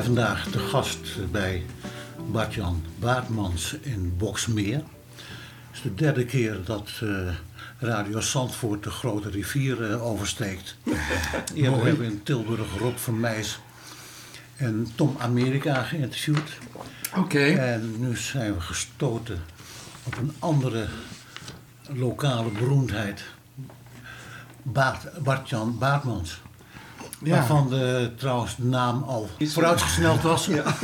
Zijn vandaag de gast bij Bartjan Baartmans in Boksmeer. Het is de derde keer dat uh, Radio Zandvoort de grote rivier uh, oversteekt. Eerder hebben we in Tilburg Rob van Meijs en Tom Amerika geïnterviewd. Oké. En nu zijn we gestoten op een andere lokale beroemdheid. Baart, Bartjan Baartmans. Ja. Waarvan de, trouwens de naam al vooruitgesneld was. Ja.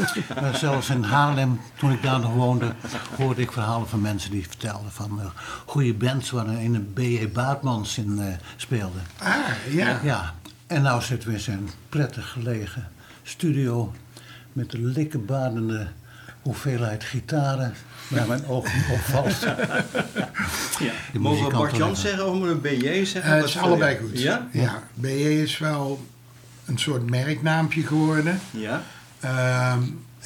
Uh, zelfs in Haarlem, toen ik daar nog woonde, hoorde ik verhalen van mensen die vertelden van uh, goede bands waarin een B.E. Baartmans in uh, speelde. Ah, ja. ja. En nou zitten we in zijn prettig gelegen studio met de likkenbadende hoeveelheid gitaren waar mijn oog opvalt. ja. Mogen we Bart-Jan zeggen of een BJ zeggen? het is allebei goed. Ja? Ja, BJ is wel een soort merknaampje geworden. Ja. Uh,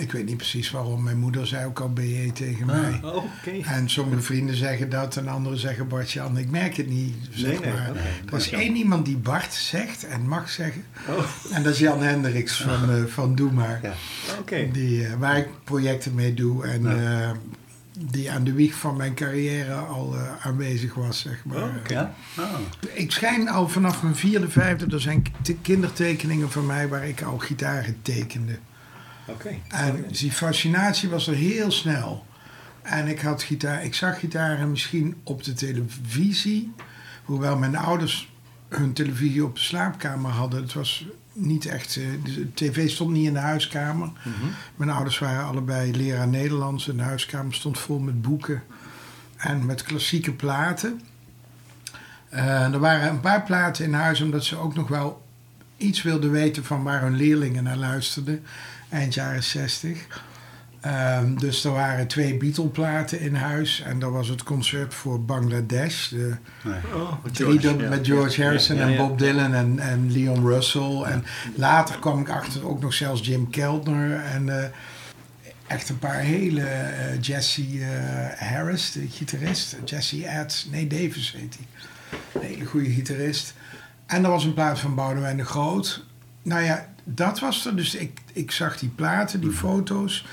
ik weet niet precies waarom. Mijn moeder zei ook al BJ tegen ah, mij. Oh, okay. En sommige vrienden zeggen dat en anderen zeggen Bartjan. Ik merk het niet. Zeg nee, maar. nee, er is één iemand die Bart zegt en mag zeggen. Oh. En dat is Jan Hendricks van, uh, van Doe Maar. Ja. Okay. Die, uh, waar ik projecten mee doe. En uh, die aan de wieg van mijn carrière al uh, aanwezig was, zeg maar. Oh, okay. oh. Ik schijn al vanaf mijn vierde, vijfde, er zijn kindertekeningen van mij waar ik al gitaren tekende. Okay. En die fascinatie was er heel snel. En ik had gitaar, ik zag gitaren misschien op de televisie, hoewel mijn ouders hun televisie op de slaapkamer hadden. Het was niet echt. De tv stond niet in de huiskamer. Mm -hmm. Mijn ouders waren allebei leraar Nederlands. En de huiskamer stond vol met boeken en met klassieke platen. Uh, er waren een paar platen in huis, omdat ze ook nog wel iets wilden weten van waar hun leerlingen naar luisterden. Eind jaren 60. Um, dus er waren twee Beatle-platen in huis. En dat was het concert voor Bangladesh. De nee. oh, drie ja. met George Harrison ja, ja, en Bob Dylan en, en Leon Russell. En later kwam ik achter ook nog zelfs Jim Keltner. En uh, echt een paar hele... Uh, Jesse uh, Harris, de gitarist. Jesse Ads. Nee, Davis heet hij. Een hele goede gitarist. En er was een plaat van Boudewijn de Groot. Nou ja, dat was er. Dus ik, ik zag die platen, die foto's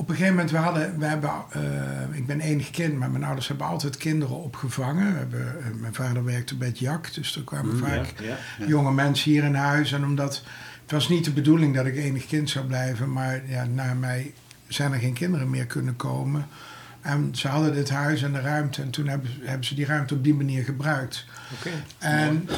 op een gegeven moment, we hadden, we hebben, uh, ik ben enig kind, maar mijn ouders hebben altijd kinderen opgevangen. We hebben, uh, mijn vader werkte bij het JAK, dus er kwamen mm, vaak ja, ja, ja. jonge mensen hier in huis. En omdat, het was niet de bedoeling dat ik enig kind zou blijven, maar ja, na mij zijn er geen kinderen meer kunnen komen. En ze hadden dit huis en de ruimte en toen hebben, hebben ze die ruimte op die manier gebruikt. Okay. En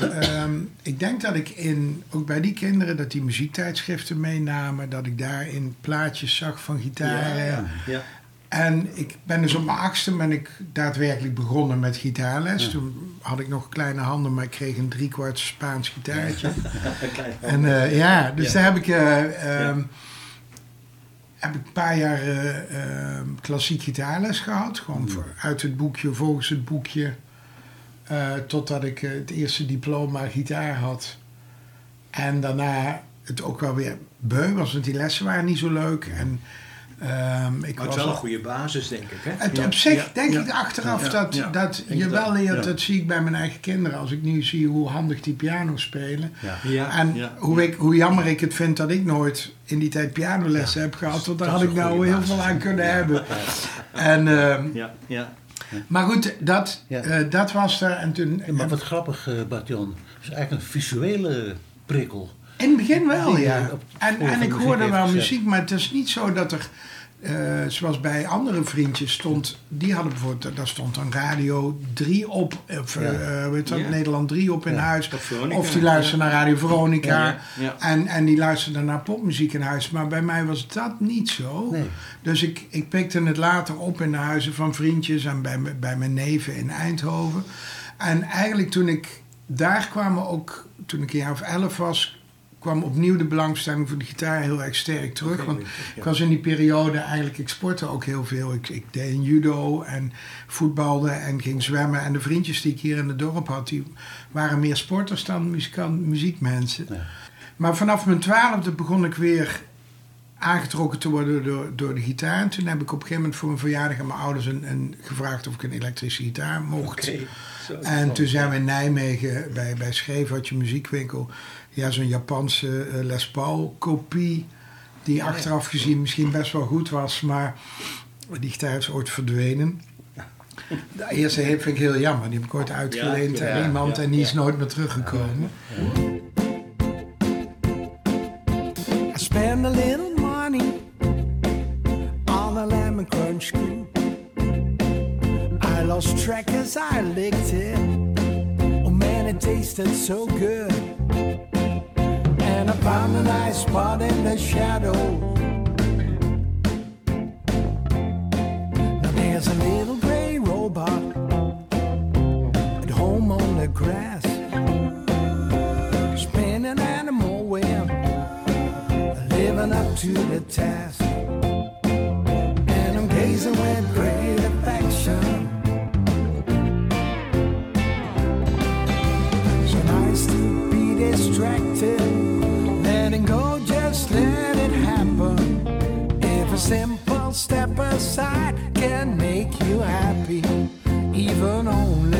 um, ik denk dat ik in, ook bij die kinderen, dat die muziektijdschriften meenamen, dat ik daarin plaatjes zag van gitaren. Ja, ja, ja. En ik ben dus op mijn achtste ben ik daadwerkelijk begonnen met gitaarles. Toen had ik nog kleine handen, maar ik kreeg een driekwart Spaans gitaartje. en uh, ja, dus daar heb ik... Uh, um, heb ik een paar jaar uh, uh, klassiek gitaarles gehad. Gewoon voor, uit het boekje, volgens het boekje. Uh, totdat ik het eerste diploma gitaar had. En daarna het ook wel weer beu was, want die lessen waren niet zo leuk. En, um, ik maar het was is wel een goede basis, denk ik. Hè? Het, op zich denk ik achteraf dat, dat je wel leert, dat zie ik bij mijn eigen kinderen. Als ik nu zie hoe handig die piano spelen. En Hoe, ik, hoe jammer ik het vind dat ik nooit in die tijd pianolessen heb gehad. Want daar had ik nou heel veel aan kunnen hebben. En, uh, ja, ja. Maar goed, dat, uh, dat was er. En toen, maar wat grappig, uh, Bartjan. Het is eigenlijk een visuele prikkel. In het begin wel, ja. En, en ik hoorde wel muziek, maar het is niet zo dat er... Uh, zoals bij andere vriendjes stond... Die hadden bijvoorbeeld... Daar stond dan Radio 3 op. Of ja. uh, weet dat, Ja. Nederland 3 op in Ja, huis. of Veronica. Of die luisterden naar Radio Veronica. Ja, ja. En, en die luisterden naar popmuziek in huis. Maar bij mij was dat niet zo. Nee. Dus ik, ik pikte het later op in de huizen van vriendjes... en bij, me- bij mijn neven in Eindhoven. En eigenlijk toen ik... Daar kwamen ook... Toen ik een jaar of elf was... kwam opnieuw de belangstelling voor de gitaar heel erg sterk terug. Want ja. ik was in die periode eigenlijk... Ik sportte ook heel veel. Ik, ik deed judo en voetbalde en ging zwemmen. En de vriendjes die ik hier in het dorp had... die waren meer sporters dan muzikant, muziekmensen. Ja. Maar vanaf mijn twaalfde begon ik weer aangetrokken te worden door, door de gitaar. En toen heb ik op een gegeven moment voor mijn verjaardag aan mijn ouders een, een, gevraagd of ik een elektrische gitaar mocht. En toen zijn we in Nijmegen bij, bij Scheef, had je muziekwinkel. Ja, zo'n Japanse eh, Les Paul kopie Die achteraf gezien misschien best wel goed was, maar die gitaar is ooit verdwenen. De eerste vind ik heel jammer. Die heb ik ooit uitgeleend Ja, aan iemand ja, en die is ja. nooit meer teruggekomen. I spend a little money on a lemon crunch. I lost track as I licked it. Oh man, it tasted so good. And I found a nice spot in the shadow. Now there's a little gray robot at home on the grass, spinning animal web living up to the task. And I'm gazing with step aside can make you happy, even only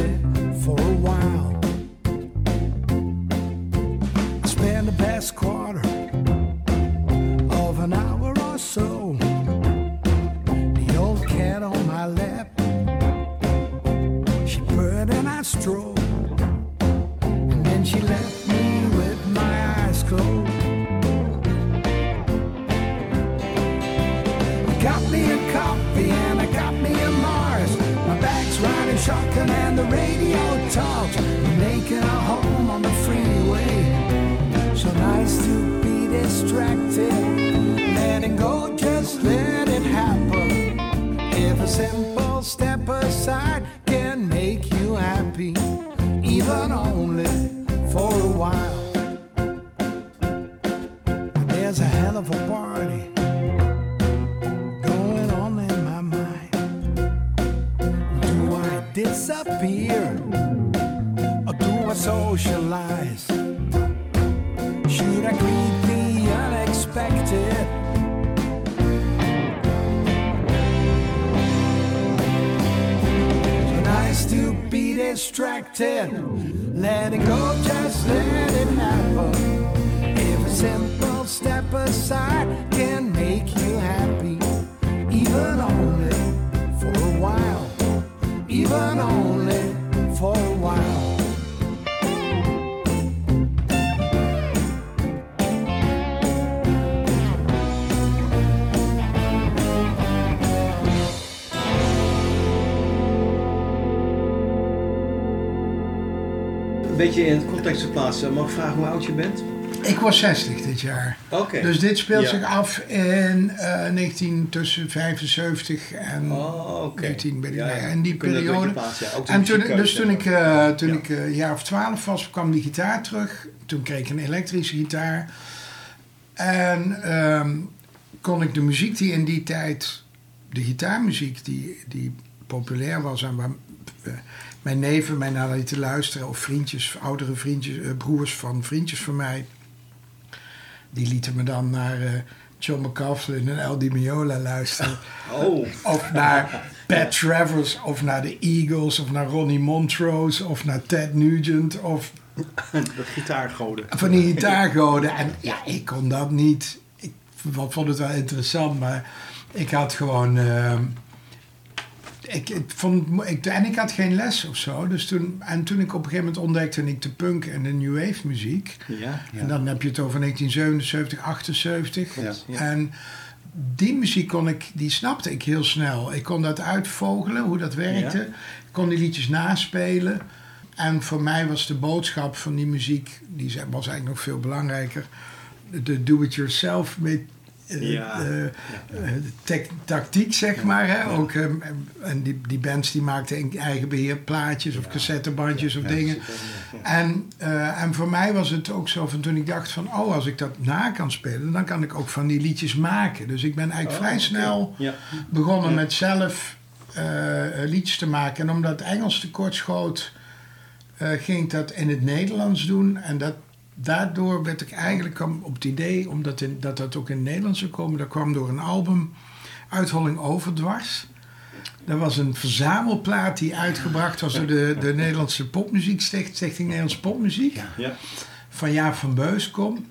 beetje in het context te plaatsen. Mag ik vragen hoe oud je bent? Ik was 60 dit jaar. Oké. Dus dit speelt Ja. zich af in eh 19 tussen 75 en Oh, oké. 19 ben ik Ja, nee, ja. en die Kunnen periode. plaatsen, En toen, dus toen ik, eh, toen ik eh, een jaar of 12 was, kwam die gitaar terug. Toen kreeg ik een elektrische gitaar. En ehm, kon ik de muziek die in die tijd, de gitaarmuziek die, die populair was en waar mijn neven mij naar lieten luisteren, of vriendjes, oudere vriendjes, eh, broers van vriendjes van mij, die lieten me dan naar eh, John McCaffrey en El Di Meola luisteren. Oh, Of naar Pat Travers, of naar de Eagles, of naar Ronnie Montrose, of naar Ted Nugent, of dat gitaargoden. van die gitaargoden. En ja, ik kon dat niet. Ik vond het wel interessant, maar ik had gewoon. ehm, ik, ik vond, ik, en ik had geen les of zo. Dus toen, en toen ik op een gegeven moment ontdekte ik de punk en de new wave muziek. Ja. En dan heb je het over 1977, 78. Ja. Ja. En die muziek kon ik, die snapte ik heel snel. Ik kon dat uitvogelen, hoe dat werkte. Ik kon die liedjes naspelen. En voor mij was de boodschap van die muziek, die was eigenlijk nog veel belangrijker. De do-it-yourself met Ja. eh, eh, tactiek, zeg maar. Hè? Ook, ehm, en die, die bands die maakten in eigen beheer plaatjes of cassettebandjes of dingen. En, eh, en voor mij was het ook zo van toen ik dacht van... oh, als ik dat na kan spelen, dan kan ik ook van die liedjes maken. Dus ik ben eigenlijk Oh, vrij snel begonnen met zelf eh, liedjes te maken. En omdat Engels tekort schoot, eh, ging ik dat in het Nederlands doen. En dat, daardoor werd ik eigenlijk op het idee, omdat in, dat dat ook in het Nederlands zou komen. Dat kwam door een album, Uitholling Overdwars. Dat was een verzamelplaat die uitgebracht was door de, de Nederlandse Popmuziek Sticht- Stichting Nederlandse Popmuziek Ja. van Jaap van Beuskom.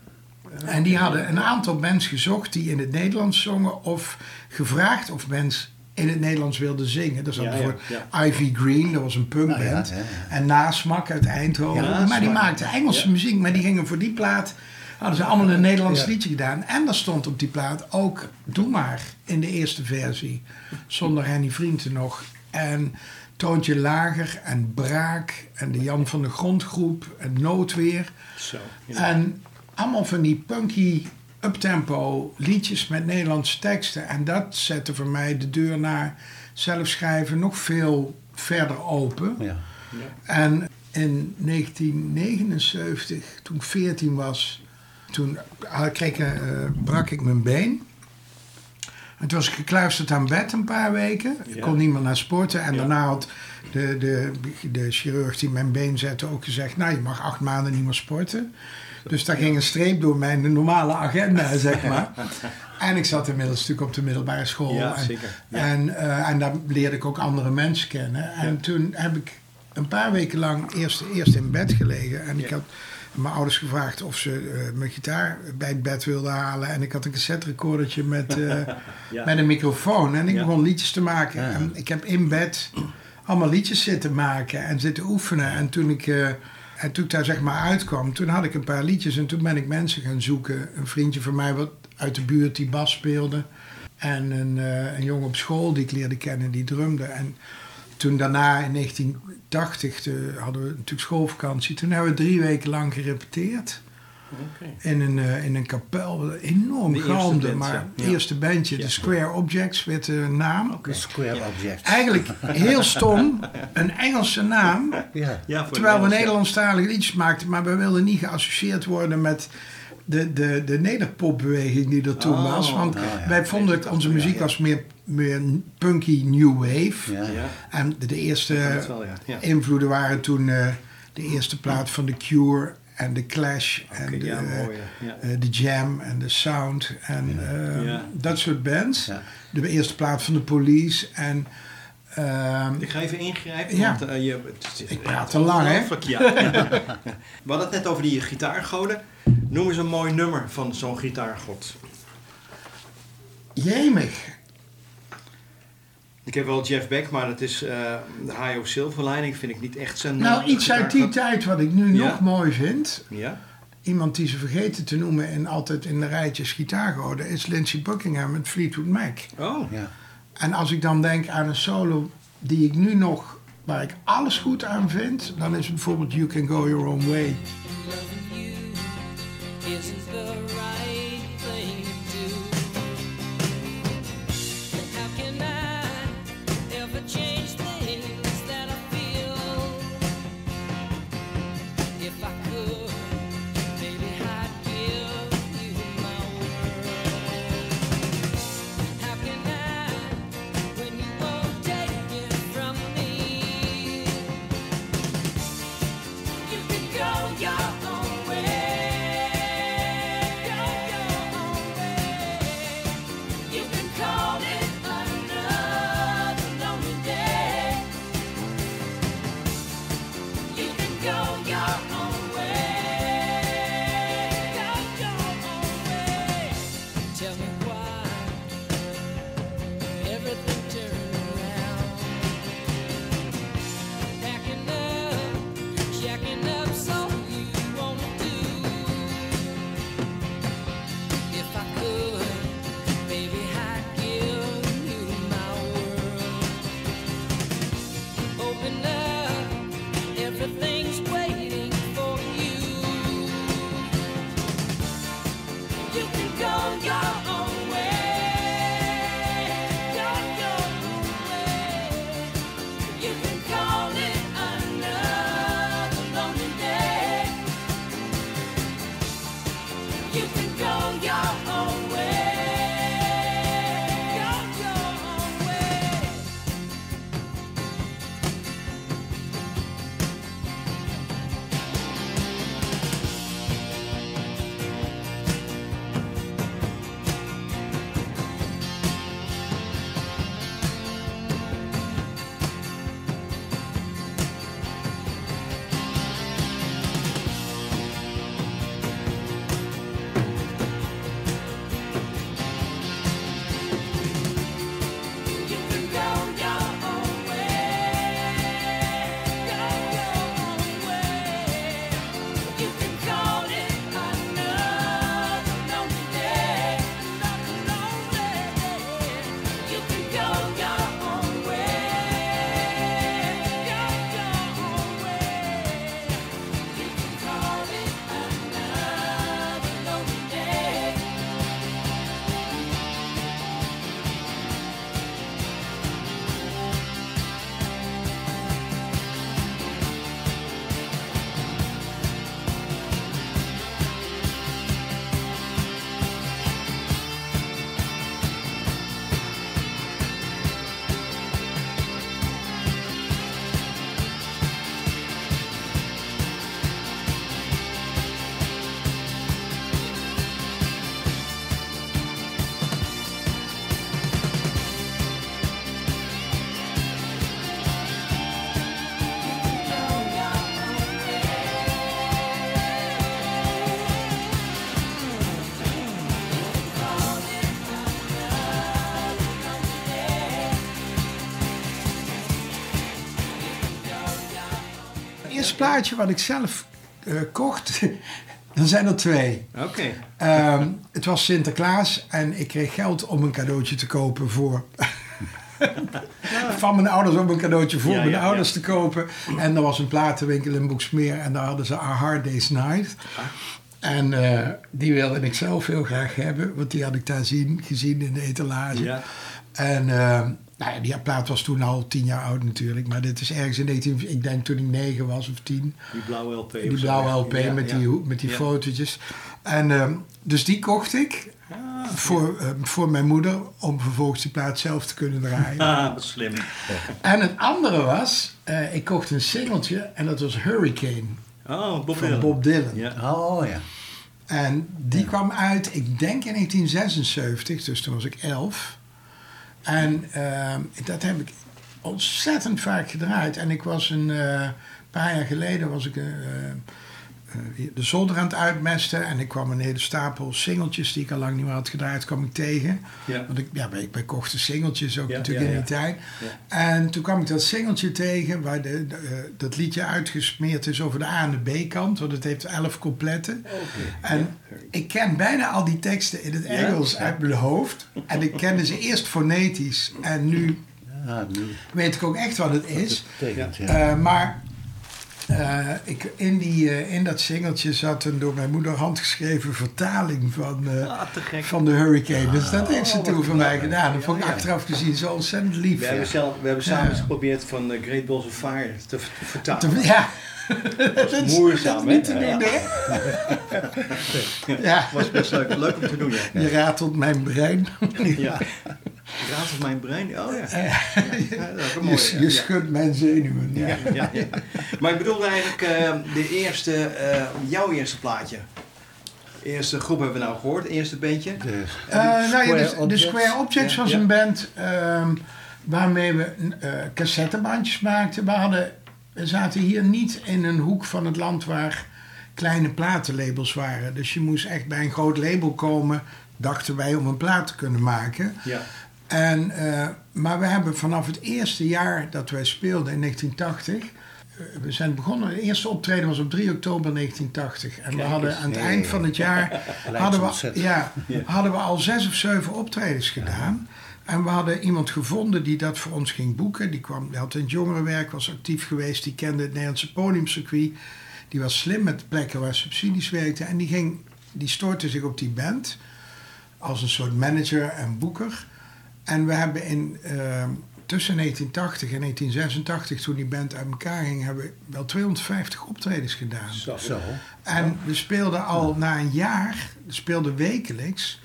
En die hadden een aantal bands gezocht die in het Nederlands zongen of gevraagd of bands in het Nederlands wilden zingen. Dat was Ja, ja. Ivy Green, dat was een punkband. Nou ja, ja, ja. En Nasmak uit Eindhoven. Ja, maar die maakten Engelse Ja. muziek, maar die gingen voor die plaat... hadden ze allemaal een Nederlands Ja. liedje gedaan. En daar stond op die plaat ook Doe Maar in de eerste versie. Zonder Henny Vrienden nog. En Toontje Lager en Braak en de Jan van de Grondgroep en Noodweer. Zo. En allemaal van die punky uptempo liedjes met Nederlandse teksten. En dat zette voor mij de deur naar zelfschrijven nog veel verder open. Ja. En in 1979, toen ik 14 was, toen kreeg, ik, eh, brak ik mijn been. En toen was ik gekluisterd aan bed een paar weken. Ik Ja. kon niet meer naar sporten. En Ja. daarna had de, de, de chirurg die mijn been zette ook gezegd... nou, je mag acht maanden niet meer sporten. Dus daar ging een streep door mijn normale agenda, zeg maar. En ik zat inmiddels natuurlijk op de middelbare school. Ja, en, zeker. Ja. En, eh, en daar leerde ik ook andere mensen kennen. En toen heb ik een paar weken lang eerst, eerst in bed gelegen. En ik had mijn ouders gevraagd of ze eh, mijn gitaar bij het bed wilden halen. En ik had een cassette recordertje met, eh, met een microfoon. En ik begon liedjes te maken. En ik heb in bed allemaal liedjes zitten maken en zitten oefenen. En toen ik, en toen ik daar zeg maar uitkwam, toen had ik een paar liedjes. En toen ben ik mensen gaan zoeken. Een vriendje van mij wat uit de buurt die bas speelde. En een, eh, een jongen op school die ik leerde kennen, die drumde. En toen daarna in 1980 de- hadden we natuurlijk schoolvakantie. Toen hebben we drie weken lang gerepeteerd. In een, eh, in een kapel. Enorm galmde, maar ja. het eerste bandje, Ja. de Square Objects, werd de naam. De Square Object. Eigenlijk heel stom, een Engelse naam. Ja. Ja, voor Terwijl we Nederlands, ja. Nederlandstalige liedjes maakten, maar we wilden niet geassocieerd worden met de, de, de nederpopbeweging die er toen Oh, was. Want nou ja. wij vonden dat onze muziek ja. was meer, meer punky new wave. Ja. Ja, En de, de eerste dat wel, ja. ja. invloeden waren toen eh, de eerste plaat van The Cure en The Clash en Oké, de, ja, mooi. ja. Ja. eh, The Jam en The Sound en eh, Ja. dat soort bands. De eerste plaat van The Police en... ehm, Ik ga even ingrijpen, Ja. want eh, je, het is- Ik praat te lang, hè? Ja. We hadden het net over die gitaargoden. Noem eens een mooi nummer van zo'n gitaargod. jemig. Ik heb wel Jeff Beck, maar dat is eh de High of Silverlining. Vind ik niet echt zijn... Nou, iets uit die tijd wat ik nu Ja. nog mooi vind. Ja? Iemand die ze vergeten te noemen en altijd in de rijtjes gitaargoden... is Lindsey Buckingham met Fleetwood Mac. Oh, Ja. En als ik dan denk aan een solo die ik nu nog... waar ik alles goed aan vind... dan is het bijvoorbeeld You Can Go Your Own Way. Plaatje wat ik zelf eh, kocht, dan zijn er twee. Oké. Ehm, het was Sinterklaas en ik kreeg geld om een cadeautje te kopen voor. Van mijn ouders om een cadeautje voor Ja, mijn ja, ouders te kopen. En er was een platenwinkel in Boeksmeer en daar hadden ze A Hard Day's Night. En eh, die wilde ik zelf heel graag hebben, want die had ik daar zien, gezien in de etalage. Ja. En eh, nou ja, die plaat was toen al tien jaar oud natuurlijk, maar dit is ergens in 19, ik denk toen ik negen was of tien. Die blauwe LP. Die blauwe. LP Ja, met ja. die, met die Ja. fotootjes. En ehm, dus die kocht ik Ah, voor, ehm, voor mijn moeder om vervolgens die plaat zelf te kunnen draaien. Ah, wat slim. En het andere was, eh, ik kocht een singeltje en dat was Hurricane Oh, Bob van Dylan. Bob Dylan. Ja. Oh ja. En die kwam uit, ik denk in 1976, dus toen was ik 11. En ehm, dat heb ik ontzettend vaak gedraaid. En ik was een eh, paar jaar geleden was ik eh, de zolder aan het uitmesten. En ik kwam een hele stapel singeltjes die ik al lang niet meer had gedraaid, kwam ik tegen. Ja. Want ik, ja, wij, wij kochten singeltjes ook Ja, natuurlijk ja, in die ja. tijd. Ja. En toen kwam ik dat singeltje tegen waar de, de, eh, dat liedje uitgesmeerd is over de A en de B-kant. Want het heeft elf coupletten. En ik ken bijna al die teksten in het Engels uit mijn hoofd. En ik kende ze eerst fonetisch. En nu Ja, nu weet ik ook echt wat het is. betekent, ja. Eh, maar eh, ik, in, die, eh, in dat singeltje zat een door mijn moeder handgeschreven vertaling van, Ah, te gek. van de Hurricane. Dus dat heeft ze Oh, toen voor mij gedaan. Dat vond ik Ja, ja. achteraf gezien zo ontzettend lief. We hebben, zelf, we hebben samen geprobeerd van Great Balls of Fire te, te vertalen. Te- Ja. Dat is, moeizaam, dat is niet te hè? doen, hè? Ja, was best leuk, leuk om te doen, ja. je ratelt mijn brein. ja. Raad op mijn brein. Oh ja. ja dat is mooi. Je, ja. je schudt mijn zenuwen. Ja, ja, ja. Maar ik bedoelde eigenlijk eh, de eerste, eh, jouw eerste plaatje. Eerste groep hebben we nou gehoord, eerste bandje. De Eh, nou ja, de, Square de Objects. Square Objects Ja, was ja. een band ehm, waarmee we eh cassettebandjes maakten. We, hadden, we zaten hier niet in een hoek van het land waar kleine platenlabels waren. Dus je moest echt bij een groot label komen, dachten wij, om een plaat te kunnen maken. Ja. En, eh, maar we hebben vanaf het eerste jaar dat wij speelden in 1980. eh, We zijn begonnen, de eerste optreden was op 3 oktober 1980. En we hadden aan het Nee. eind van het jaar hadden we, ontzettend. ja, Ja. hadden we al zes of zeven optredens gedaan. En we hadden iemand gevonden die dat voor ons ging boeken. Die, kwam, die had in het jongerenwerk, was actief geweest. Die kende het Nederlandse podiumcircuit. Die was slim met plekken waar subsidies werkten. En die, ging, die stortte zich op die band. Als een soort manager en boeker. En we hebben in, eh, tussen 1980 en 1986, toen die band uit elkaar ging, hebben we wel 250 optredens gedaan. Zo. Zo. En we speelden al na een jaar, we speelden wekelijks,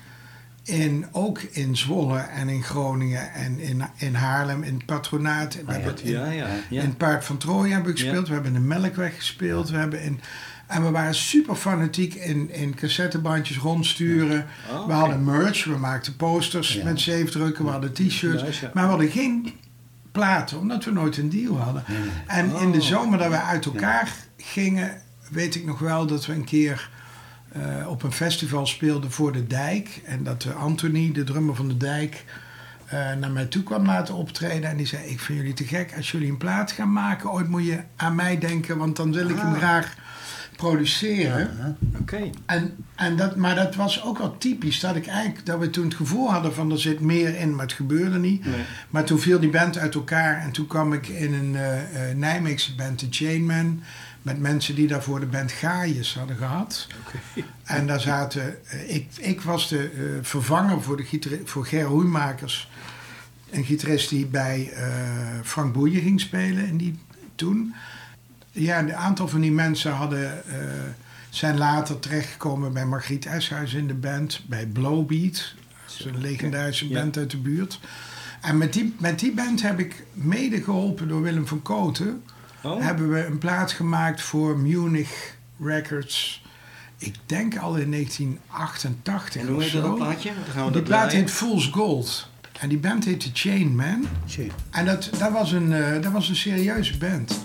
in, ook in Zwolle en in Groningen en in, in Haarlem, in het patronaat. We hebben in, Ja, ja. ja. in het Paard van Troje hebben we gespeeld, we hebben in de Melkweg gespeeld, we hebben in... En we waren super fanatiek in, in cassettebandjes rondsturen. Oh, We hadden merch, we maakten posters met zeefdrukken, we hadden t-shirts. Maar we hadden geen platen, omdat we nooit een deal hadden. En in de Oh. zomer dat we uit elkaar gingen, weet ik nog wel dat we een keer eh, op een festival speelden voor de Dijk. En dat Anthony, de drummer van de Dijk, eh, naar mij toe kwam laten optreden. En die zei, ik vind jullie te gek. Als jullie een plaat gaan maken, ooit moet je aan mij denken, want dan wil ik hem Ah. graag produceren. Oké. En, en dat, maar dat was ook wel typisch. Dat, ik eigenlijk, dat we toen het gevoel hadden van er zit meer in, maar het gebeurde niet. Nee. Maar toen viel die band uit elkaar en toen kwam ik in een eh, Nijmeegse band, de Chainman. Met mensen die daarvoor de band Gaius hadden gehad. En daar zaten, eh, ik, ik was de eh, vervanger voor, de gitar- voor Ger Hoeimakers. Een gitarist die bij eh, Frank Boeien ging spelen in die, toen. Ja, een aantal van die mensen hadden, zijn later terechtgekomen bij Margriet Eshuis in de band. Bij Blowbeat, dat is een legendarische Ja. band uit de buurt. En met die, met die band heb ik mede geholpen door Willem van Koten. Oh. Hebben we een plaat gemaakt voor Munich Records. Ik denk al in 1988 En hoe of heet zo. dat plaatje? Dan gaan we Die dat plaat heet Fool's Gold. En die band heette Chain Man. Tjie. En dat, dat, was een, eh, dat was een serieuze band.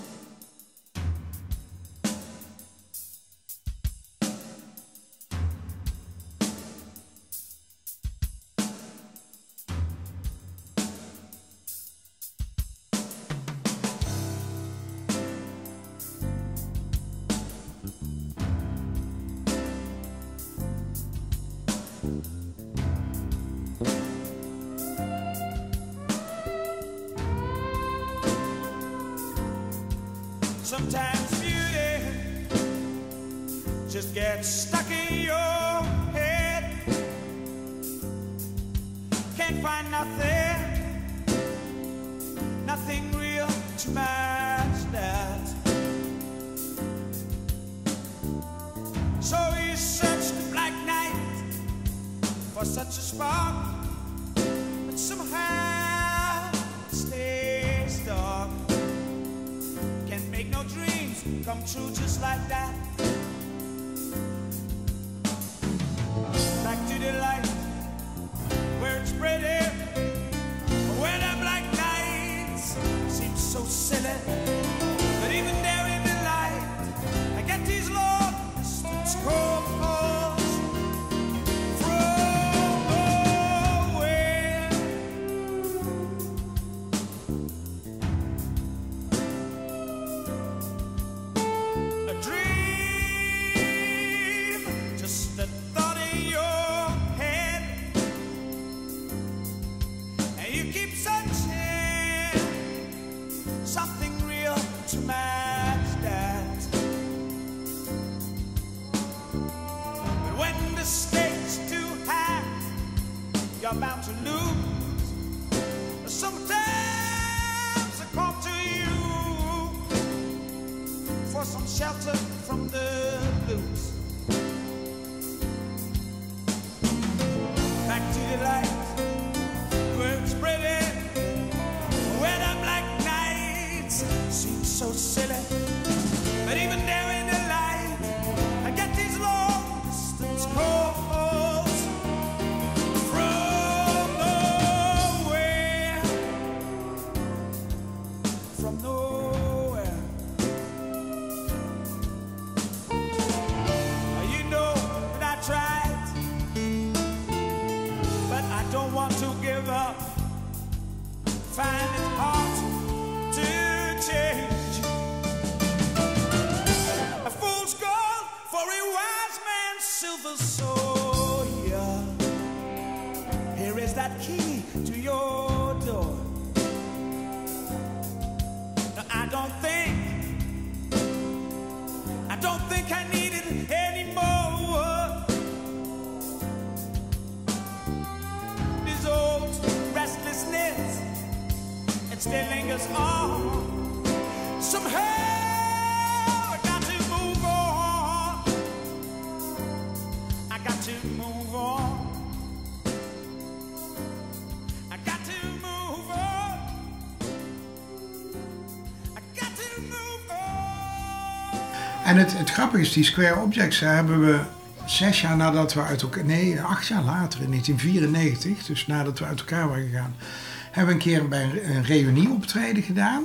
Sometimes beauty just gets stuck in your head. Can't find nothing, nothing real to match that. So you search the black night for such a spark, come true just like that. En het, grappige is, die Square Objects hebben we zes jaar nadat we uit elkaar... Nee, acht jaar later, in 1994, dus nadat we uit elkaar waren gegaan... hebben we een keer bij een, een reunieoptreden gedaan.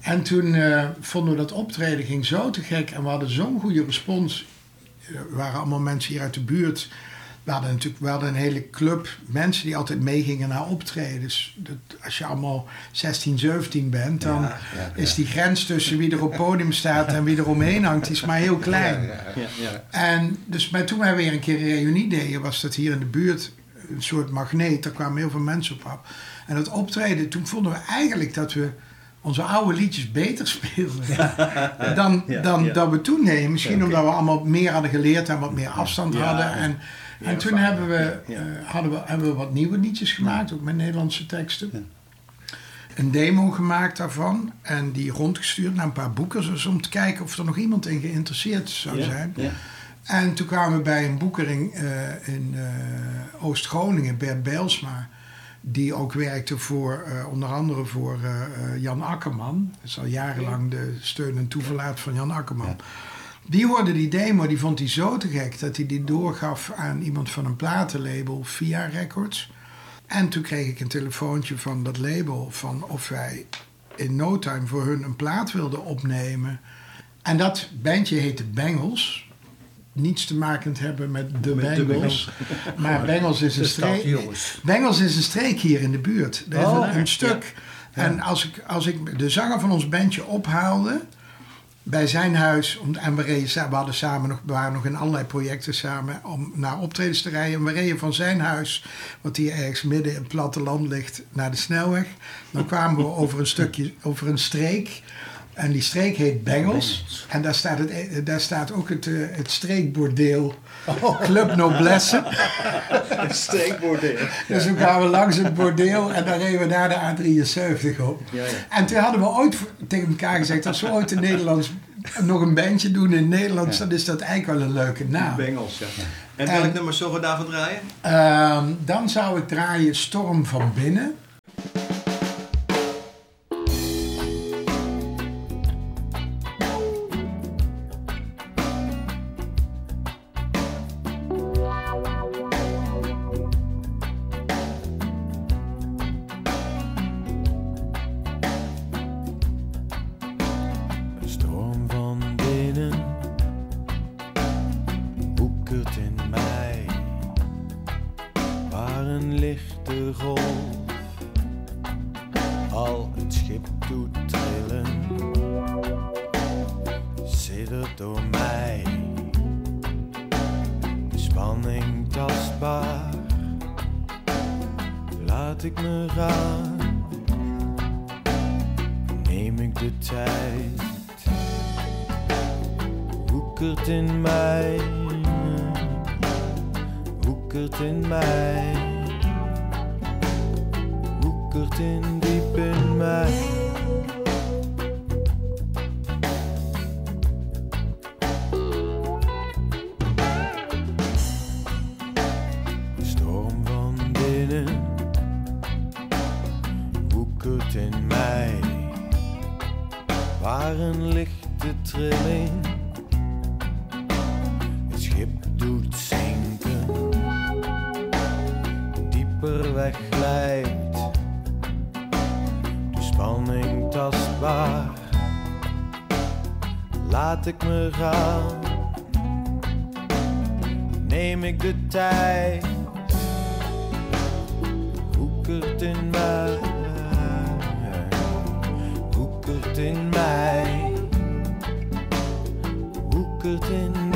En toen eh, vonden we dat optreden ging zo te gek en we hadden zo'n goede respons. Er waren allemaal mensen hier uit de buurt. We hadden natuurlijk we hadden een hele club mensen die altijd meegingen naar optredens. Dat, als je allemaal 16, 17 bent, dan Ja, ja, is die grens tussen wie er op het podium staat en wie er omheen hangt, is maar heel klein. Ja, ja. Ja, ja. En dus maar toen wij weer een keer een reunie deden, was dat hier in de buurt een soort magneet. Daar kwamen heel veel mensen op af. En dat optreden, toen vonden we eigenlijk dat we onze oude liedjes beter speelden dan, ja, dan ja. dat we toen deden. Misschien omdat we allemaal meer hadden geleerd en wat meer afstand Ja, hadden. ja. En, en toen hebben we, eh, hadden we, hebben we wat nieuwe liedjes gemaakt, ook met Nederlandse teksten. Een demo gemaakt daarvan en die rondgestuurd naar een paar boekers dus om te kijken of er nog iemand in geïnteresseerd zou zijn. En toen kwamen we bij een boekering eh, in eh, Oost-Groningen, Bert Bijlsma. Die ook werkte voor, onder andere voor Jan Akkerman. Dat is al jarenlang de steun en toeverlaat van Jan Akkerman. Die hoorde die demo, die vond hij zo te gek dat hij die doorgaf aan iemand van een platenlabel, Via Records. En toen kreeg ik een telefoontje van dat label van of wij in no time voor hun een plaat wilden opnemen. En dat bandje heette Bengals. Niets te maken hebben met de Met de Bengals. Maar Bengals is een streek. Bengals is een streek hier in de buurt. Er is Oh, een, een stuk. En als ik, als ik de zanger van ons bandje ophaalde bij zijn huis. En we, hadden samen nog, waren nog in allerlei projecten samen om naar optredens te rijden. En we reden van zijn huis, wat hier ergens midden in het platteland ligt, naar de snelweg. Dan kwamen we over een stukje, over een streek. En die streek heet Bengels. En daar staat, het, e, daar staat ook het, eh, het streekbordeel Club Noblesse. Een. Dus we gaan we langs het bordeel en dan reden we naar de A73 op. Ja, ja. En toen hadden we ooit tegen elkaar gezegd, als we ooit in Nederlands nog een bandje doen in Nederlands, dan is dat eigenlijk wel een leuke naam. Bengels, ja. En welk nummer zullen we daarvan draaien? Ehm, dan zou ik draaien Storm van Binnen.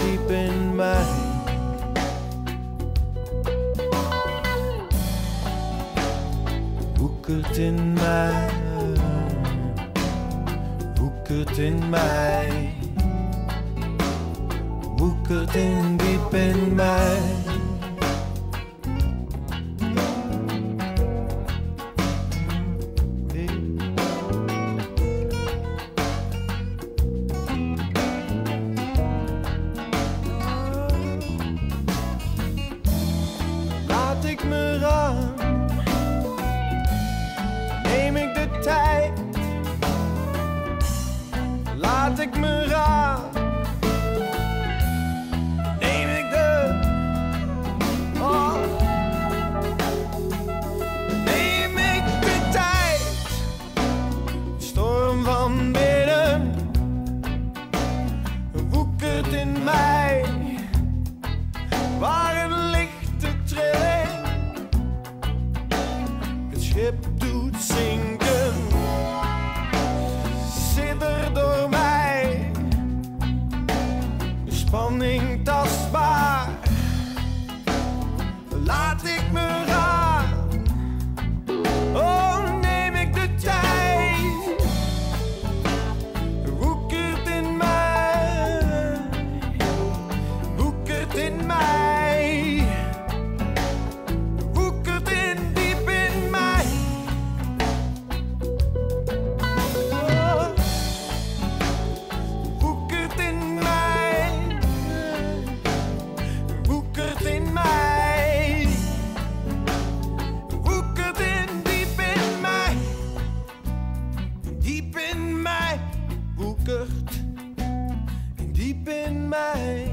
keep in mind. Hoe het in my? Hoe het in my? Hoe het in diep in my? en diep in mij.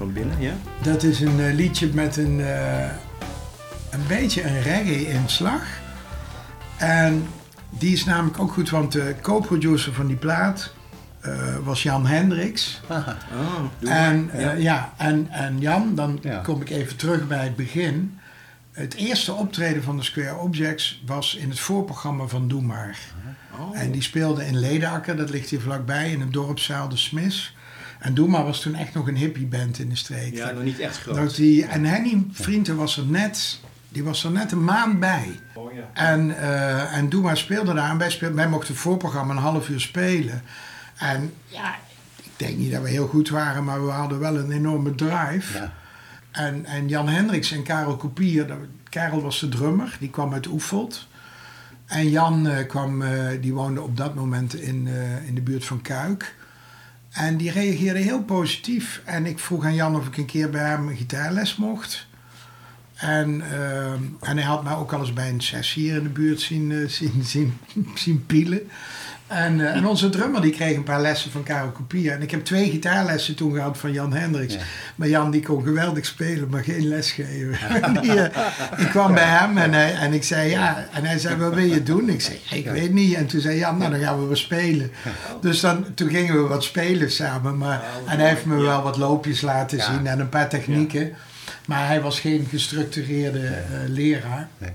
Van binnen, ja? Dat is een eh, liedje met een, eh, een beetje een reggae-inslag. En die is namelijk ook goed, want de co-producer van die plaat eh, was Jan Hendricks. Aha. Oh, En, ja. en, en Jan, dan Ja. kom ik even terug bij het begin. Het eerste optreden van de Square Objects was in het voorprogramma van Doe Maar. Oh. En die speelde in Ledakker, dat ligt hier vlakbij, in een dorpszaal, de Smis. En Doe Maar was toen echt nog een hippieband in de streek. Ja, nog niet echt groot. Dat die, en Henny Vrienden was er net, die was er net een maand bij. Oh ja. En, eh en Doe Maar speelde daar. En wij, speelden, wij mochten het voorprogramma een half uur spelen. En ja, ik denk niet dat we heel goed waren, maar we hadden wel een enorme drive. Ja. En, en Jan Hendricks en Karel Kopier, dat- Karel was de drummer, die kwam uit Oefeld. En Jan eh, kwam, eh, die woonde op dat moment in, eh, in de buurt van Kuik. En die reageerde heel positief. En ik vroeg aan Jan of ik een keer bij hem gitaarles mocht. En, eh, en hij had mij ook al eens bij een sessie hier in de buurt zien, eh, zien, zien, zien pielen. En, eh, en onze drummer die kreeg een paar lessen van Karel Kopier. En ik heb twee gitaarlessen toen gehad van Jan Hendricks. Ja. Maar Jan die kon geweldig spelen, maar geen les geven. En die, eh, ik kwam bij hem en, hij, en ik zei ja. En hij zei, wat wil je doen? Ik zei, ik weet niet. En toen zei Jan, nou dan gaan we wel spelen. Dus dan, toen gingen we wat spelen samen. Maar, en hij heeft me wel wat loopjes laten Ja. zien en een paar technieken. Maar hij was geen gestructureerde eh, leraar. Nee.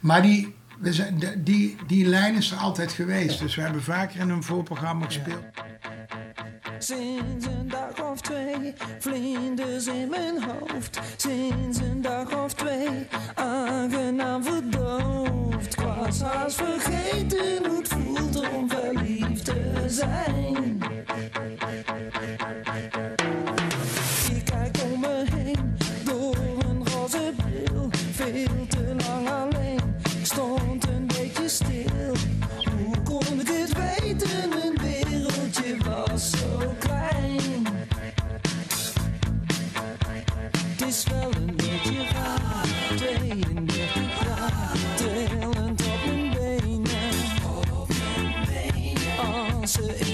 Maar die, we zijn, de- die, die lijn is er altijd geweest. Dus we hebben vaker in een voorprogramma gespeeld. Sinds een dag of twee, vlinders in mijn hoofd. Sinds een dag of twee, aangenaam verdoofd. Ik was haast vergeten hoe het voelt om verliefd te zijn. Ik kijk om me heen, door een roze bril. Veel te lang alleen, stond een beetje stil. Hoe kon ik het weten, mijn wereldje was zo klein. Het is wel een beetje raar, 32 jaar, trillend op mijn benen. Als ze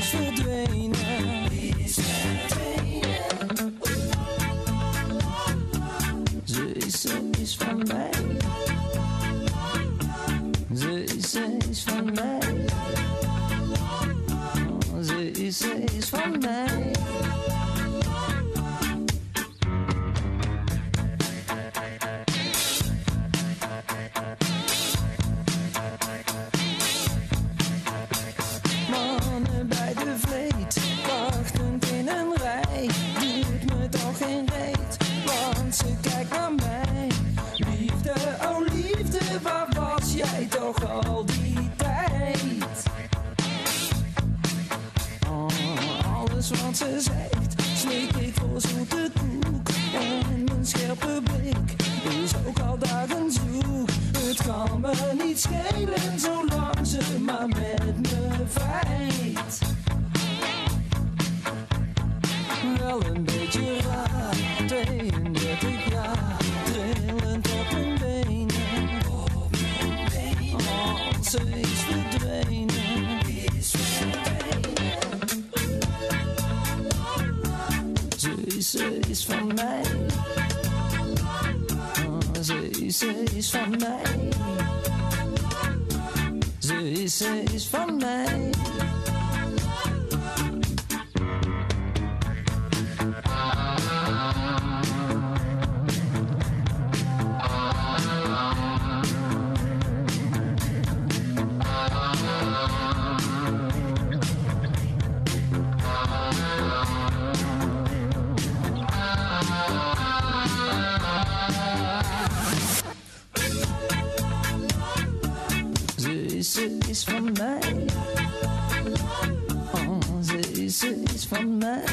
is, ze is van mij.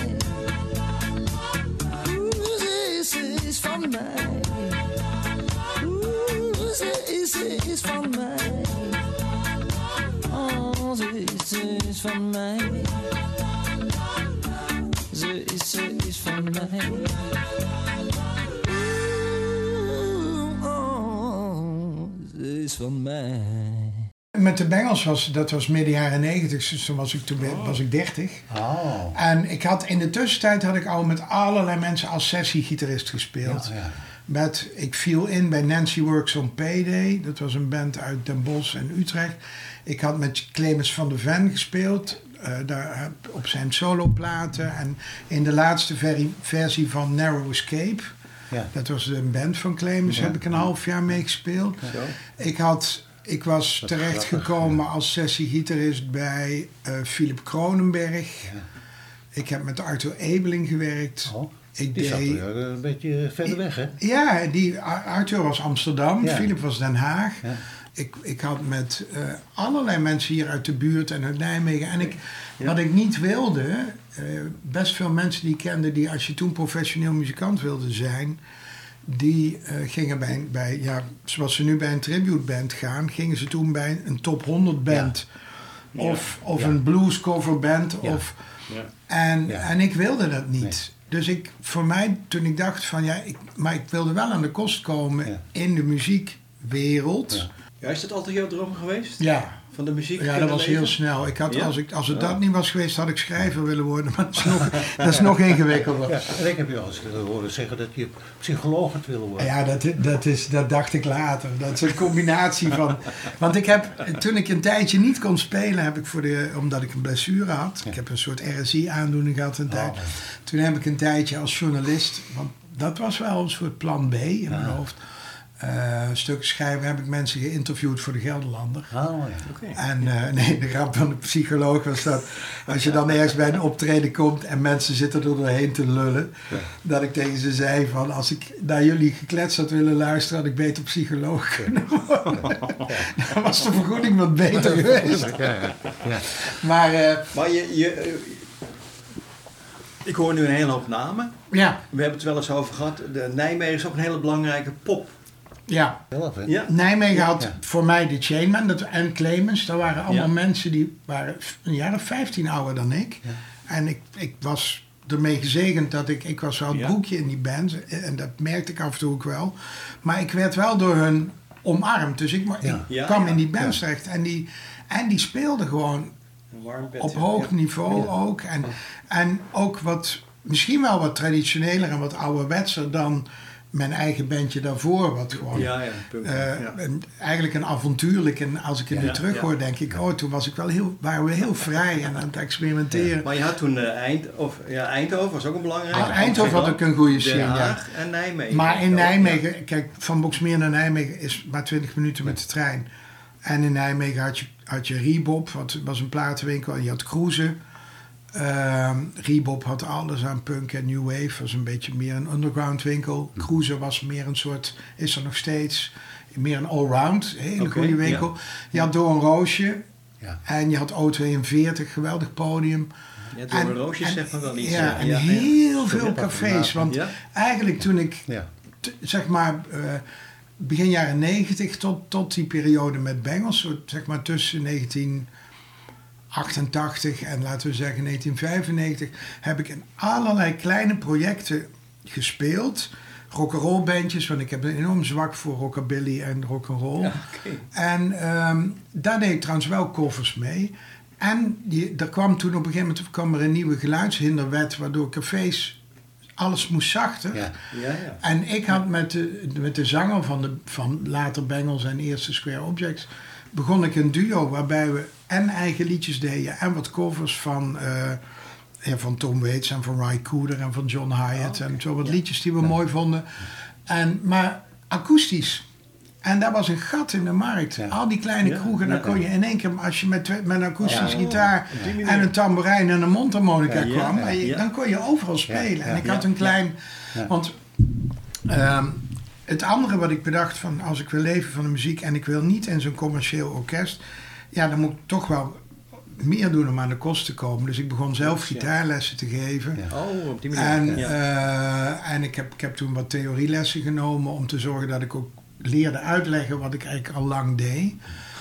Oeh, ze is, ze is van mij. Oeh, ze is, ze is van mij. Oh, ze is, ze is van mij. Ze is, ze is van mij. Oeh, oh, ze is van mij. Met de Bengals was, dat was midden jaren 90, dus toen was ik, toen ben- was ik 30. Oh. En ik had, in de tussentijd had ik al met allerlei mensen als sessiegitarist gespeeld. Ja, ja. Met, ik viel in bij Nancy Works on Payday. Dat was een band uit Den Bosch en Utrecht. Ik had met Clemens van de Ven gespeeld. eh, daar, op zijn soloplaten. En in de laatste versie van Narrow Escape. Ja. Dat was een band van Clemens. Ja. Heb ik een half jaar mee gespeeld. Zo. Ik, had, ik was terechtgekomen als sessiegitarist bij eh, Philip Kronenberg. Ja. Ik heb met Arthur Ebeling gewerkt. Oh, Ik die zat er een beetje verder weg, hè? ja, die, Ar- Arthur was Amsterdam, Ja. Philip was Den Haag. Ja. Ik, ik had met eh, allerlei mensen hier uit de buurt en uit Nijmegen. En ik, wat ik niet wilde, eh, best veel mensen die ik kende, die als je toen professioneel muzikant wilde zijn, die eh, gingen bij, bij, ja, zoals ze nu bij een tribute band gaan, gingen ze toen bij een top 100 band. Of, of Ja. een blues cover band. Of, Ja. en, en ik wilde dat niet. Nee. Dus ik, voor mij, toen ik dacht van ja, ik, maar ik wilde wel aan de kost komen in de muziekwereld. Ja, is dat altijd jouw droom geweest? Ja, Van de muziek? ja, dat was heel snel. Ik had, Ja? als, ik, als het Ja. dat niet was geweest, had ik schrijver willen worden. Maar dat is nog, dat is nog ingewikkelder. Ja, en ik heb je al eens horen zeggen dat je psycholoog had willen worden. Ja, dat, dat, is, dat dacht ik later. Dat is een combinatie van. Want ik heb, toen ik een tijdje niet kon spelen, heb ik voor de, omdat ik een blessure had. Ik heb een soort RSI-aandoening gehad een tijd. Oh. Toen heb ik een tijdje als journalist, want dat was wel een soort plan B in mijn Ja. hoofd. Eh stukken schrijven heb ik mensen geïnterviewd voor de Gelderlander. Oh, ja. Oké. En eh, nee, de grap van de psycholoog was dat als je dan ergens bij een optreden komt en mensen zitten er doorheen te lullen, Ja. dat ik tegen ze zei van als ik naar jullie geklets had willen luisteren, had ik beter psycholoog kunnen worden. Dan was de vergoeding wat beter geweest. Ja, ja. ja. Maar eh, Maar je, je, ik hoor nu een hele hoop namen. ja, We hebben het wel eens over gehad. De Nijmegen is ook een hele belangrijke pop. Ja. Nijmegen had Ja. voor mij de Chainman dat, en Clemens. Dat waren allemaal Ja. mensen die waren een jaar of 15 ouder dan ik. Ja. En ik, ik was ermee gezegend dat ik... Ik was wel het Ja. broekje in die band. En dat merkte ik af en toe ook wel. Maar ik werd wel door hun omarmd. Dus ik, ik Ja, kwam ja. in die band terecht. En die, en die speelde gewoon op hoog Ja. niveau Ja. ook. En, en ook wat, misschien wel wat traditioneler en wat ouderwetser dan mijn eigen bandje daarvoor. Wat gewoon Ja, ja. eh, ja. een- eigenlijk een avontuurlijk. En als ik het nu terug hoor, denk ik, oh, toen was ik wel heel, waren we heel vrij en aan het experimenteren. Maar je had toen eh, Eind, of, ja, Eindhoven was ook een belangrijke. Ah, Eindhoven had ook een goede scene, ja. En Nijmegen. Maar in. Nijmegen, kijk, van Boksmeer naar Nijmegen is maar 20 minuten met de trein. En in Nijmegen had je, had je Reebok, wat was een platenwinkel. En je had Cruise. Ehm Reebok had alles aan punk en new wave. was een beetje meer een underground winkel. Cruise was meer een soort, is er nog steeds, meer een allround. Hele Oké, goede winkel. Je had Door een Roosje. Ja. En je had O42, geweldig podium. Ja, door En- roosjes en- zegt me wel iets. Ja, en ja, heel veel cafés. Want Ja? eigenlijk toen ik Ja. t- zeg maar eh, begin jaren 90 tot, tot die periode met Bengals, zo, zeg maar tussen 1988 en laten we zeggen 1995, heb ik in allerlei kleine projecten gespeeld. Rock'n'roll bandjes, want ik heb een enorm zwak voor rockabilly en rock'n'roll. Ja. En ehm, daar deed ik trouwens wel covers mee. En die, er kwam toen op een gegeven moment kwam er een nieuwe geluidshinderwet, waardoor cafés alles moest zachter. Ja. Ja, ja. En ik had met de, met de zanger van, de, van later Bengals en eerste Square Objects... begon ik een duo waarbij we en eigen liedjes deden... en wat covers van, eh, ja, van Tom Waits en van Ry Cooder en van John Hyatt... Oh, en zo wat Ja. liedjes die we mooi vonden. En, maar akoestisch. En daar was een gat in de markt. Ja. Al die kleine Ja, kroegen, dan ja. kon je in één keer... als je met, twee- met een akoestische Ja. gitaar en een tamboerijn en een mondharmonica Ja, kwam... ja, en je- ja. dan kon je overal spelen. ja, en ik ja, had een klein... Ja. Want Ehm, het andere wat ik bedacht van als ik wil leven van de muziek en ik wil niet in zo'n commercieel orkest, ja, dan moet ik toch wel meer doen om aan de kost te komen. Dus ik begon zelf gitaarlessen te geven. Ja. Oh, op die manier. En, ja. eh, en ik, heb, ik heb toen wat theorielessen genomen om te zorgen dat ik ook leerde uitleggen wat ik eigenlijk al lang deed.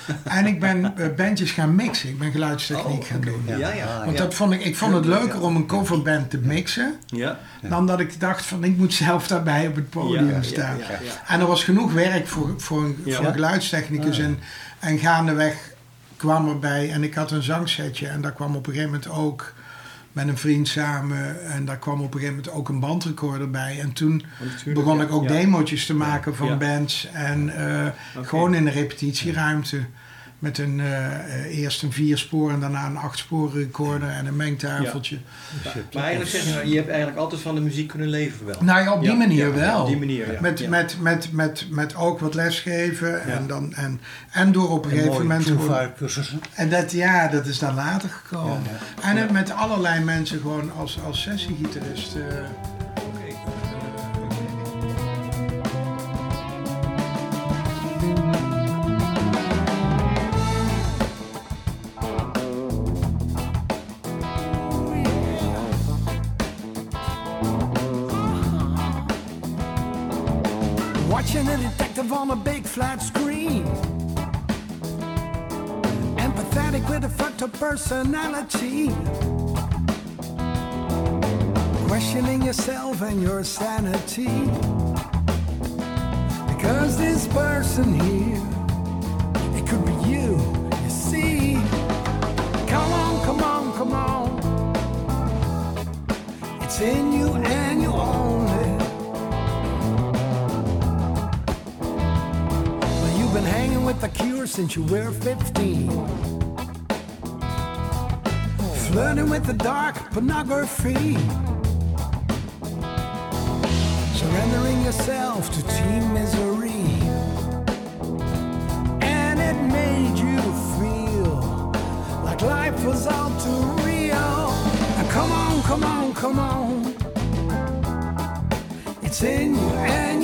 en ik ben eh, bandjes gaan mixen. Ik ben geluidstechniek Oh, gaan doen. Ja, ja. Want dat vond ik, ik vond het leuker om een coverband te mixen. ja. Dan dat ik dacht van ik moet zelf daarbij op het podium staan. En er was genoeg werk voor, voor, een, voor een geluidstechnicus. En, en gaandeweg kwam erbij en ik had een zangsetje en daar kwam op een gegeven moment ook met een vriend samen en daar kwam op een gegeven moment ook een bandrecorder bij. En toen Natuurlijk, begon ik ook Ja. demootjes te maken van bands en eh, gewoon in de repetitieruimte. Met een, eh, eerst een vier spoor en daarna een acht spoor recorder en een mengtafeltje. Maar eigenlijk zeg je, nou, je hebt eigenlijk altijd van de muziek kunnen leven wel. Nou ja, op die Ja, manier ja, wel. op die manier, ja. Met, Ja. met, met, met, met ook wat lesgeven Ja. en, dan, en, en door op een En gegeven moment... gewoon-. En dat, ja, dat is dan later gekomen. Ja, En het met allerlei mensen gewoon als, als sessiegitarist. eh, personality. Questioning yourself and your sanity. Because this person here, it could be you, you see. Come on, come on, come on. It's in you and you only. Well, you've been hanging with the cure since you were 15. Flirting with the dark pornography. Surrendering yourself to teen misery. And it made you feel like life was all too real. Now come on, come on, come on. It's in you and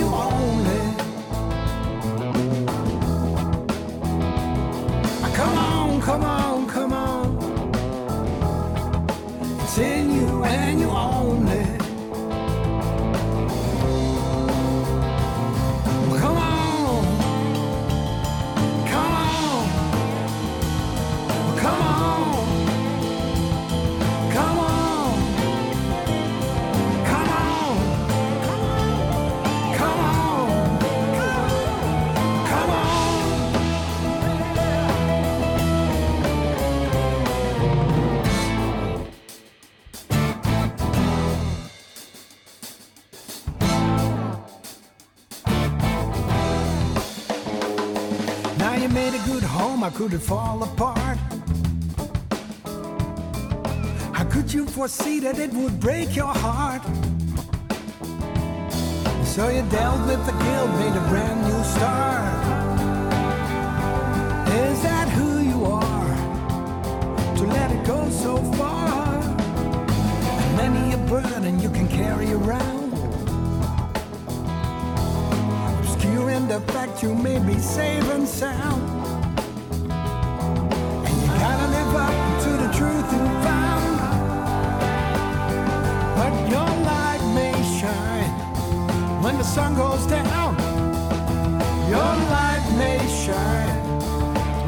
could it fall apart? How could you foresee that it would break your heart? So you dealt with the guilt, made a brand new start. Is that who you are? To let it go so far? And many a burden you can carry around obscuring the fact you may be safe and sound. Sun goes down. Your light may shine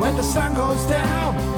when the sun goes down.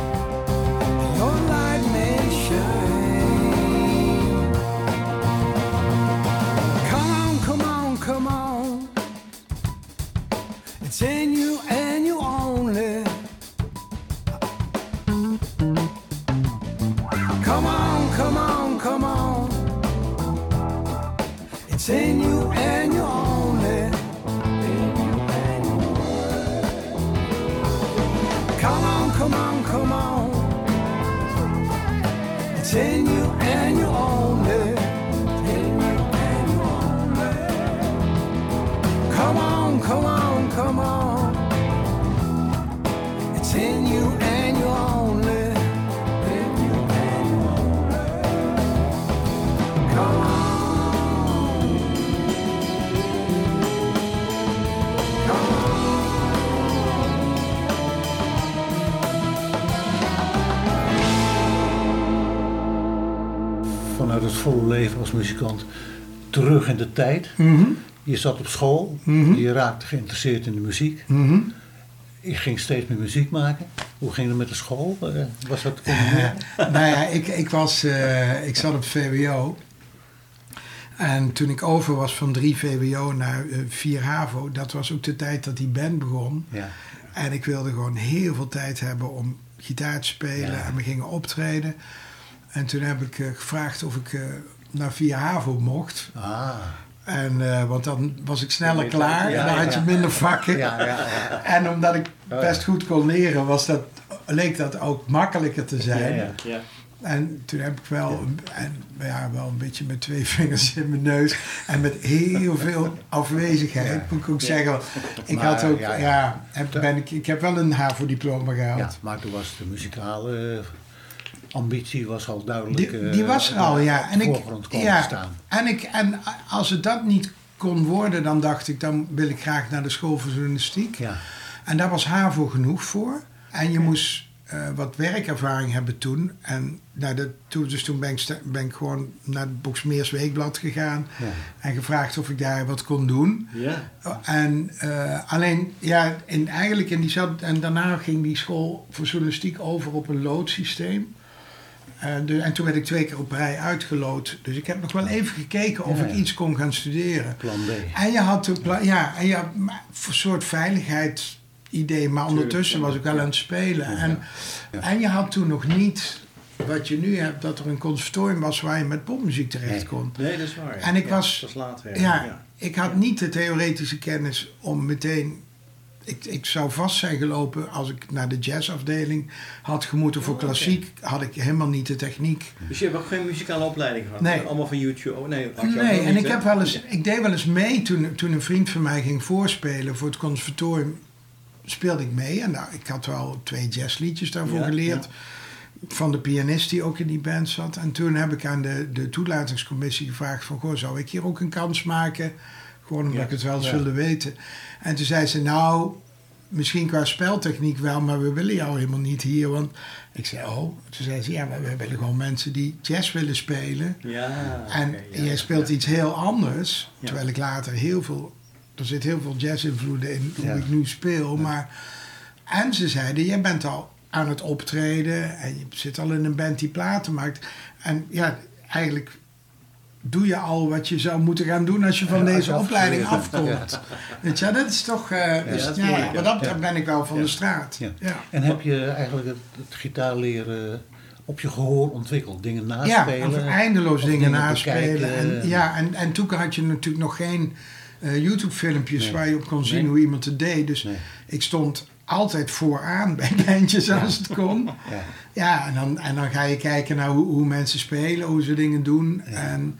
Leven als muzikant terug in de tijd. Mhm. Je zat op school, je raakte geïnteresseerd in de muziek. Mhm. Je ging steeds meer muziek maken. Hoe ging het met de school? Eh, was dat combineren? nou ja, ik, ik, was, eh, ik zat op VWO. En toen ik over was van drie VWO naar eh, vier HAVO, dat was ook de tijd dat die band begon. Ja. En ik wilde gewoon heel veel tijd hebben om gitaar te spelen Ja. en we gingen optreden. En toen heb ik gevraagd of ik naar Via Havo mocht. Ah. En, eh, want dan was ik sneller klaar ja, en dan had je ja. minder vakken. Ja, ja, ja. En omdat ik Oh, best goed kon leren, was dat, leek dat ook makkelijker te zijn. Ja, ja. Ja. En toen heb ik wel, een- en, ja, wel een beetje met twee vingers in mijn neus. En met heel veel afwezigheid, Ja. moet ik ook zeggen. Ik Maar, had ook, ja, ja, ja. heb, ben ik, ik heb wel een HAVO-diploma gehaald. Ja, maar toen was de muzikale ambitie was al duidelijk. Die, eh, die was er al, ja. En ik, ja, staan. en, ik, en als het dat niet kon worden, dan dacht ik, dan wil ik graag naar de school voor journalistiek. Ja. En daar was HAVO genoeg voor. En je moest eh, wat werkervaring hebben toen. En nou, dat, toen, dus toen ben ik, ben ik gewoon naar het Boksmeers Weekblad gegaan. Ja. En gevraagd of ik daar wat kon doen. Ja. En eh, alleen, ja, in, eigenlijk in diezelfde... En daarna ging die school voor journalistiek over op een loodsysteem. Eh, de, en toen werd ik twee keer op rij uitgelood. Dus ik heb nog wel even gekeken of Ja, ik iets kon gaan studeren. Plan B. En je had een pla- ja, en je had een soort veiligheidsidee, maar ondertussen was ik wel aan het spelen. En, en je had toen nog niet wat je nu hebt, dat er een conservatorium was waar je met popmuziek terecht kon. Nee, dat is waar. ja. En ik Ja, was- is later. Ja, ik had niet de theoretische kennis om meteen. Ik, ik zou vast zijn gelopen als ik naar de jazzafdeling had gemoeten. Voor Oh, klassiek had ik helemaal niet de techniek. Dus je hebt ook geen muzikale opleiding gehad? Nee. Allemaal van YouTube? Oh, nee, Nee, en niet, ik, hè? heb wel eens, ik deed wel eens mee toen, toen een vriend van mij ging voorspelen voor het conservatorium. Speelde ik mee en nou, ik had wel twee jazzliedjes daarvoor Ja, geleerd. Van de pianist die ook in die band zat. En toen heb ik aan de, de toelatingscommissie gevraagd: van, goh, zou ik hier ook een kans maken? Gewoon omdat Ja, ik het wel eens wilde weten. En toen zei ze: Nou, misschien qua speltechniek wel, maar we willen jou helemaal niet hier. Want ik zei: Oh, toen zei ze: Ja, maar we willen gewoon mensen die jazz willen spelen. Ja. En ja, jij speelt ja. iets heel anders. Terwijl ik later heel veel... Er zit heel veel jazz-invloeden in hoe ik nu speel. Maar, en ze zeiden, jij bent al aan het optreden. En je zit al in een band die platen maakt. En ja, eigenlijk doe je al wat je zou moeten gaan doen... als je van Ja, deze opleiding afkomt. Weet je, dat is toch... eh, dus, is ja, ja. maar dat Ja. ben ik wel van Ja. de straat. Ja. Ja. En heb je eigenlijk het, het gitaarleren op je gehoor ontwikkeld? Dingen Ja, naspelen? of eindeloos dingen naspelen. En, ja, en, en toen had je natuurlijk nog geen eh, YouTube-filmpjes Nee. waar je op kon zien Nee. hoe iemand het deed. Dus Nee. ik stond altijd vooraan bij bandjes als het kon. Ja. Ja, en dan, en dan ga je kijken naar hoe, hoe mensen spelen, hoe ze dingen doen. En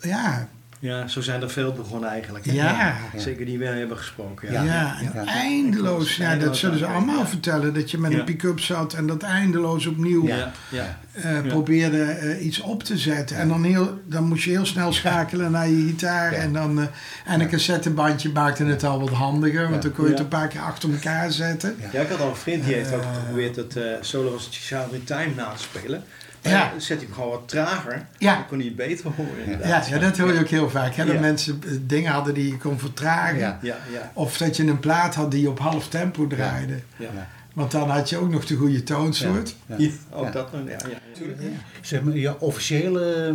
ja, Ja, zo zijn er veel begonnen eigenlijk. hè? Ja. Zeker die we hebben gesproken. ja, Ja. en ja. eindeloos. Ja, dat zullen ze allemaal ja. vertellen. Dat je met Ja. een pick-up zat en dat eindeloos opnieuw Ja. Ja. Ja. eh, probeerde eh, iets op te zetten. En dan, heel, dan moest je heel snel schakelen naar je gitaar. Ja. En, dan, eh, en een cassettebandje maakte het al wat handiger. Want Ja. dan kon je het een paar keer achter elkaar zetten. Ja, ik had al een vriend die heeft ook geprobeerd het eh solo was Child in Time na te spelen. Ja. Dan zet hij hem gewoon wat trager. Ja. Dan kon hij het beter horen Ja, inderdaad. ja, dat hoor je ook heel vaak. Hè? Dat Ja. mensen eh, dingen hadden die je kon vertragen. Ja. Ja, ja. Of dat je een plaat had die je op half tempo draaide. ja. Ja. Want dan had je ook nog de goede toonsoort. Ja. Ja, ook Ja. dat. nog, Ja, ja, natuurlijk. Zeg maar, je officiële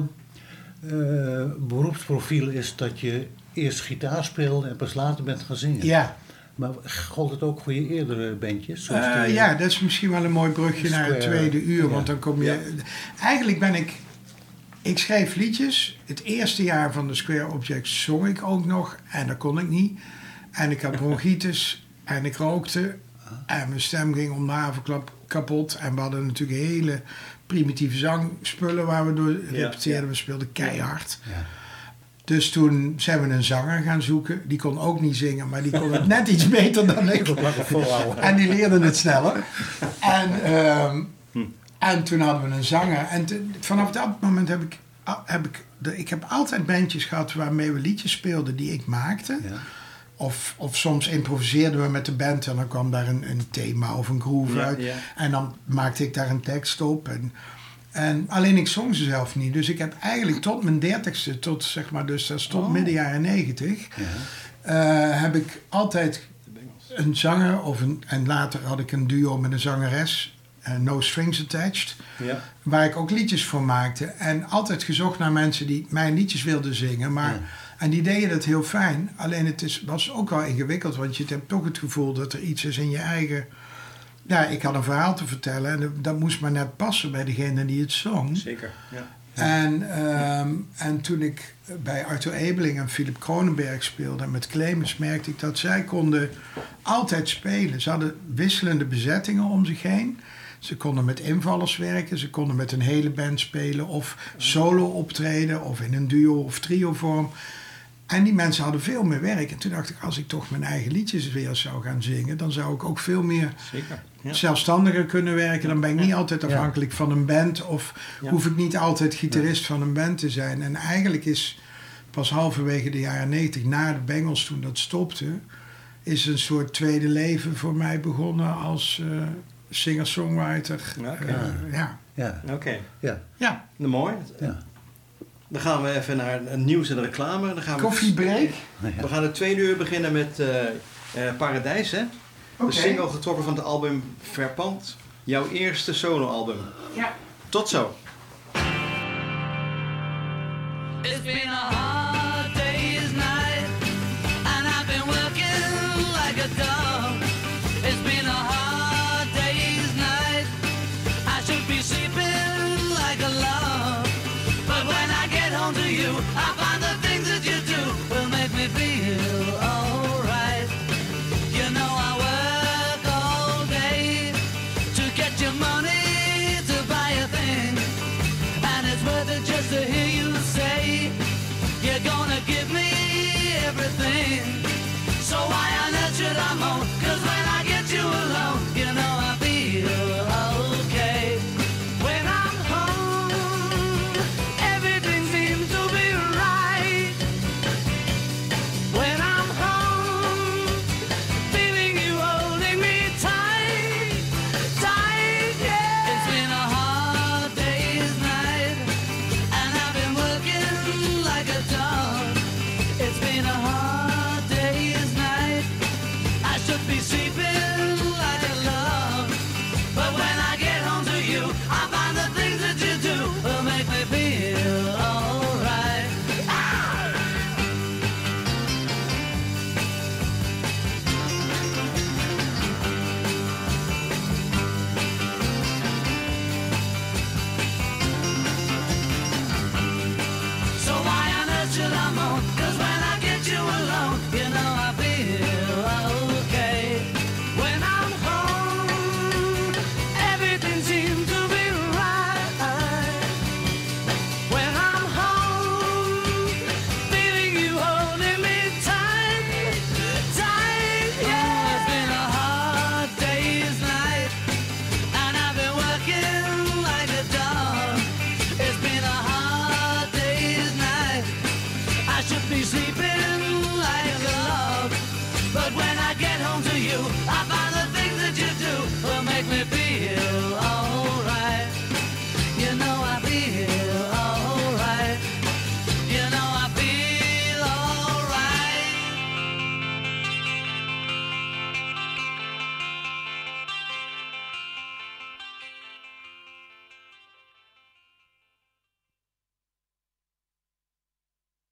eh, beroepsprofiel is dat je eerst gitaar speelde en pas later bent gaan zingen. Ja, Maar gold het ook voor je eerdere bandjes? Eh, ja, dat is misschien wel een mooi brugje naar het tweede uur. ja. Want dan kom je. Eigenlijk ben ik. Ik schreef liedjes. Het eerste jaar van de Square Objects zong ik ook nog. En dat kon ik niet. En ik had bronchitis. en ik rookte. En mijn stem ging om de havenklap kapot. En we hadden natuurlijk hele primitieve zangspullen waar we door repeteerden. ja. We speelden keihard. Ja. Dus toen zijn we een zanger gaan zoeken. Die kon ook niet zingen, maar die kon het net iets beter dan ik. En die leerden het sneller. En, ehm, en toen hadden we een zanger. En te- vanaf dat moment heb ik, a- heb ik... de- Ik heb altijd bandjes gehad waarmee we liedjes speelden die ik maakte. Ja. Of, of soms improviseerden we met de band en dan kwam daar een, een thema of een groove Ja, uit. ja. En dan maakte ik daar een tekst op. En, en alleen ik zong ze zelf niet. Dus ik heb eigenlijk tot mijn dertigste, tot zeg maar dus dat is tot Oh. midden jaren negentig, Ja. eh, heb ik altijd een zanger of een, en later had ik een duo met een zangeres, eh, No Strings Attached, Ja. waar ik ook liedjes voor maakte. En altijd gezocht naar mensen die mijn liedjes wilden zingen. Maar, Ja. En die deden dat heel fijn. Alleen het is, was ook wel ingewikkeld, want je hebt toch het gevoel dat er iets is in je eigen ja, ik had een verhaal te vertellen en dat- moest maar net passen bij degene die het zong. Zeker. Ja. En, ehm, en toen ik bij Arthur Ebeling en Philip Kronenberg speelde en met Clemens, merkte ik dat zij konden altijd spelen. Ze hadden wisselende bezettingen om zich heen. Ze konden met invallers werken, ze konden met een hele band spelen of solo optreden of in een duo of trio vorm. En die mensen hadden veel meer werk. En toen dacht ik, als ik toch mijn eigen liedjes weer zou gaan zingen, dan zou ik ook veel meer Zeker. Ja. zelfstandiger kunnen werken. Dan ben ik niet altijd Ja. afhankelijk van een band of Ja. hoef ik niet altijd gitarist van een band te zijn. En eigenlijk is pas halverwege de jaren 90, na de Bengals toen dat stopte, is een soort tweede leven voor mij begonnen als eh, singer-songwriter. Ja, oké. Eh, ja. Ja, Oké. ja, ja. Nou, mooi. ja. Dan gaan we even naar het nieuws en reclame. Dan gaan we Koffiebreak? We gaan het tweede uur beginnen met eh, eh, Paradijs, hè? De single getrokken van het album Verpand. Jouw eerste soloalbum. Ja. Tot zo. It's been a hard